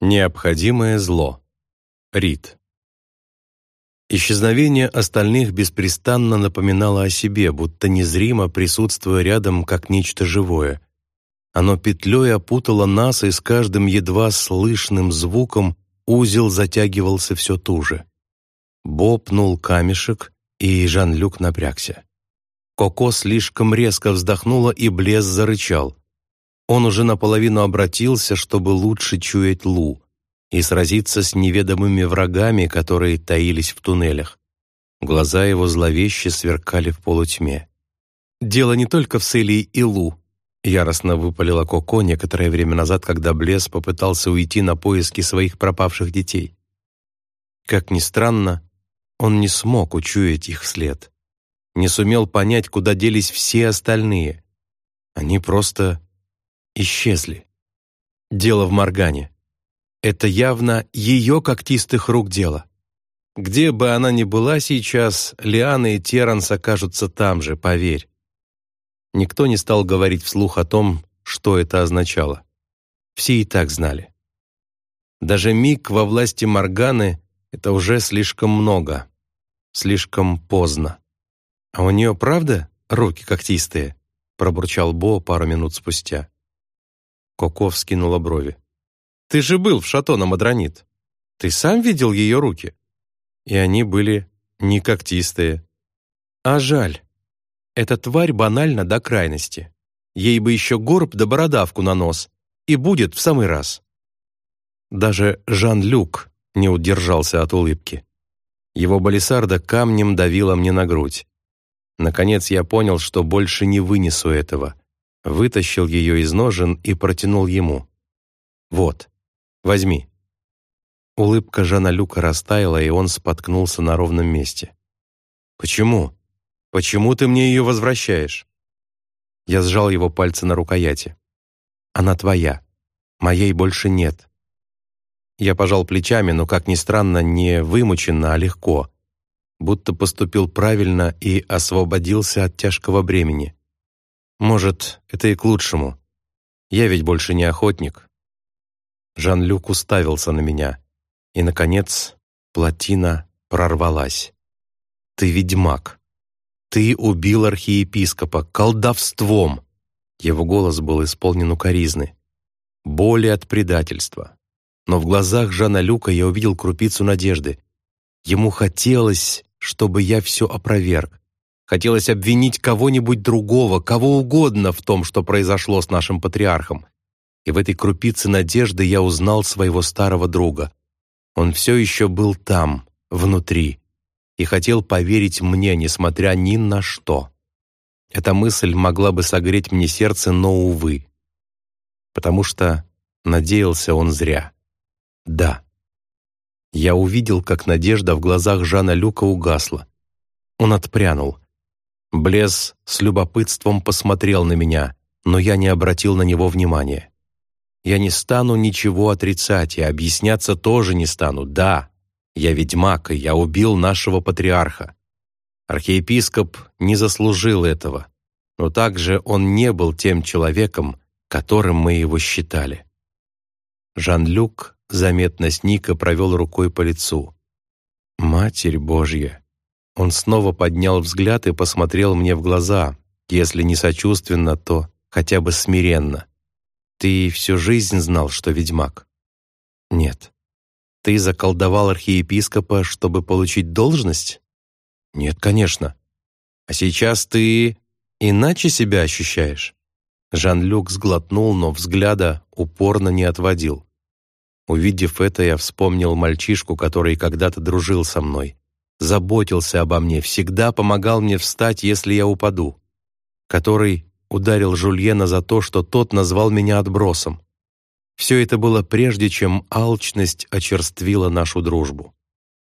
Необходимое зло. Рид. Исчезновение остальных беспрестанно напоминало о себе, будто незримо присутствуя рядом как нечто живое. Оно петлей опутало нас, и с каждым едва слышным звуком узел затягивался все туже. Бопнул камешек, и Жан-Люк напрягся. Коко слишком резко вздохнула, и Блес зарычал. Он уже наполовину обратился, чтобы лучше чуять Лу и сразиться с неведомыми врагами, которые таились в туннелях. Глаза его зловеще сверкали в полутьме. «Дело не только в Селии и Лу», — яростно выпалила Коко некоторое время назад, когда Блес попытался уйти на поиски своих пропавших детей. Как ни странно, он не смог учуять их след, не сумел понять, куда делись все остальные. Они просто исчезли. Дело в Моргане. Это явно ее когтистых рук дело. Где бы она ни была сейчас, Лиана и Терранс окажутся там же, поверь. Никто не стал говорить вслух о том, что это означало. Все и так знали. Даже миг во власти Морганы — это уже слишком много, слишком поздно. «А у нее правда руки когтистые?» — пробурчал Бо пару минут спустя. Коко вскинула брови. «Ты же был в шато на Мадронит. Ты сам видел ее руки?» И они были не когтистые. А жаль. Эта тварь банальна до крайности. Ей бы еще горб да бородавку на нос. И будет в самый раз. Даже Жан-Люк не удержался от улыбки. Его балисарда камнем давила мне на грудь. Наконец я понял, что больше не вынесу этого — вытащил ее из ножен и протянул ему. «Вот, возьми». Улыбка Жана Люка растаяла, и он споткнулся на ровном месте. «Почему? Почему ты мне ее возвращаешь?» Я сжал его пальцы на рукояти. «Она твоя. Моей больше нет». Я пожал плечами, но, как ни странно, не вымученно, а легко, будто поступил правильно и освободился от тяжкого бремени. Может, это и к лучшему. Я ведь больше не охотник. Жан-Люк уставился на меня. И, наконец, плотина прорвалась. «Ты ведьмак. Ты убил архиепископа колдовством!» Его голос был исполнен укоризны. Боли от предательства. Но в глазах Жана Люка я увидел крупицу надежды. Ему хотелось, чтобы я все опроверг, Хотелось обвинить кого-нибудь другого, кого угодно в том, что произошло с нашим патриархом. И в этой крупице надежды я узнал своего старого друга. Он все еще был там, внутри, и хотел поверить мне, несмотря ни на что. Эта мысль могла бы согреть мне сердце, но, увы. Потому что надеялся он зря. Да. Я увидел, как надежда в глазах Жана Люка угасла. Он отпрянул. Блез с любопытством посмотрел на меня, но я не обратил на него внимания. Я не стану ничего отрицать и объясняться тоже не стану. Да, я ведьмак, и я убил нашего патриарха. Архиепископ не заслужил этого, но также он не был тем человеком, которым мы его считали. Жан-Люк заметно сник и провел рукой по лицу. «Матерь Божья! Он снова поднял взгляд и посмотрел мне в глаза, если не сочувственно, то хотя бы смиренно. «Ты всю жизнь знал, что ведьмак?» «Нет». «Ты заколдовал архиепископа, чтобы получить должность?» «Нет, конечно». «А сейчас ты иначе себя ощущаешь?» Жан-Люк сглотнул, но взгляда упорно не отводил. Увидев это, я вспомнил мальчишку, который когда-то дружил со мной заботился обо мне, всегда помогал мне встать, если я упаду, который ударил Жульена за то, что тот назвал меня отбросом. Все это было прежде, чем алчность очерствила нашу дружбу,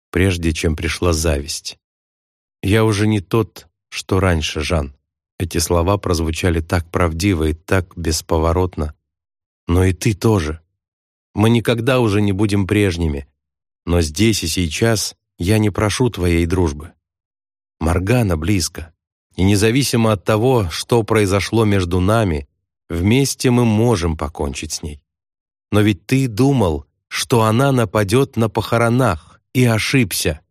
прежде чем пришла зависть. «Я уже не тот, что раньше, Жан». Эти слова прозвучали так правдиво и так бесповоротно. «Но и ты тоже. Мы никогда уже не будем прежними. Но здесь и сейчас я не прошу твоей дружбы. Маргана близко, и независимо от того, что произошло между нами, вместе мы можем покончить с ней. Но ведь ты думал, что она нападет на похоронах, и ошибся.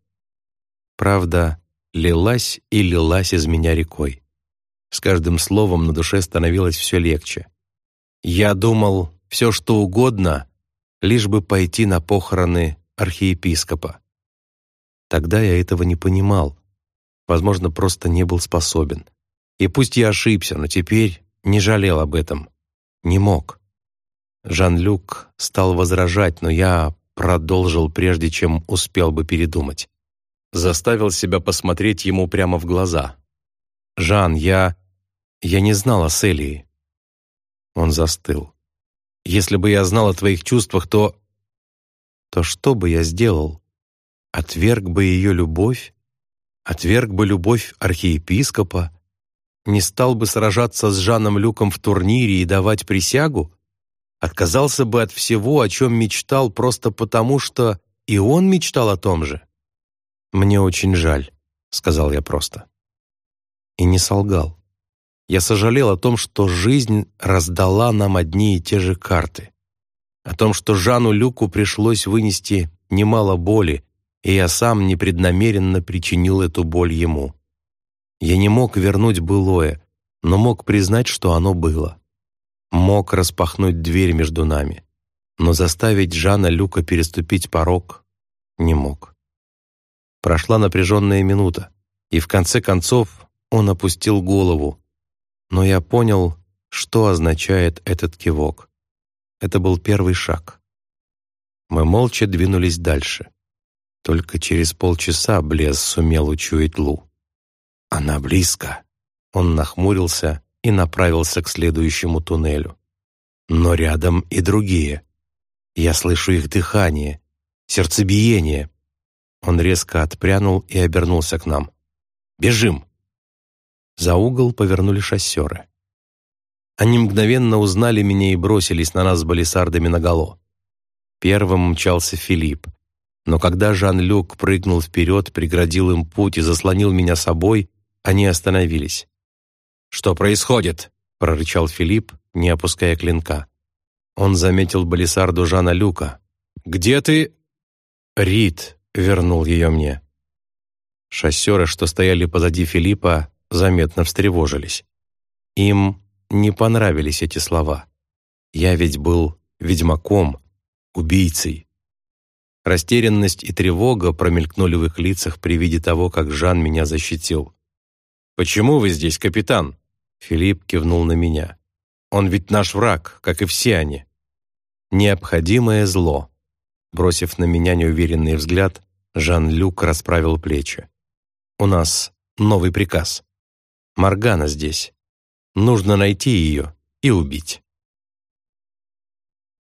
Правда, лилась и лилась из меня рекой. С каждым словом на душе становилось все легче. Я думал, все что угодно, лишь бы пойти на похороны архиепископа. Тогда я этого не понимал, возможно, просто не был способен. И пусть я ошибся, но теперь не жалел об этом. Не мог. Жан-Люк стал возражать, но я продолжил, прежде чем успел бы передумать. Заставил себя посмотреть ему прямо в глаза. «Жан, я... я не знал о Селии». Он застыл. «Если бы я знал о твоих чувствах, то...» «То что бы я сделал? Отверг бы ее любовь? Отверг бы любовь архиепископа? Не стал бы сражаться с Жаном Люком в турнире и давать присягу? Отказался бы от всего, о чем мечтал, просто потому что и он мечтал о том же? «Мне очень жаль», — сказал я просто. И не солгал. Я сожалел о том, что жизнь раздала нам одни и те же карты. О том, что Жану Люку пришлось вынести немало боли, и я сам непреднамеренно причинил эту боль ему. Я не мог вернуть былое, но мог признать, что оно было. Мог распахнуть дверь между нами, но заставить Жана Люка переступить порог не мог. Прошла напряженная минута, и в конце концов он опустил голову, но я понял, что означает этот кивок. Это был первый шаг. Мы молча двинулись дальше. Только через полчаса Блез сумел учуять Лу. «Она близко!» Он нахмурился и направился к следующему туннелю. «Но рядом и другие. Я слышу их дыхание, сердцебиение». Он резко отпрянул и обернулся к нам. «Бежим!» За угол повернули шоссеры. Они мгновенно узнали меня и бросились на нас с балисардами наголо. Первым мчался Филипп. Но когда Жан-Люк прыгнул вперед, преградил им путь и заслонил меня собой, они остановились. «Что происходит?» — прорычал Филипп, не опуская клинка. Он заметил балисарду Жана Люка. «Где ты?» «Рид», — вернул ее мне. Шоссеры, что стояли позади Филиппа, заметно встревожились. Им не понравились эти слова. Я ведь был ведьмаком, убийцей. Растерянность и тревога промелькнули в их лицах при виде того, как Жан меня защитил. «Почему вы здесь, капитан?» Филипп кивнул на меня. «Он ведь наш враг, как и все они». «Необходимое зло». Бросив на меня неуверенный взгляд, Жан-Люк расправил плечи. «У нас новый приказ. Маргана здесь. Нужно найти ее и убить».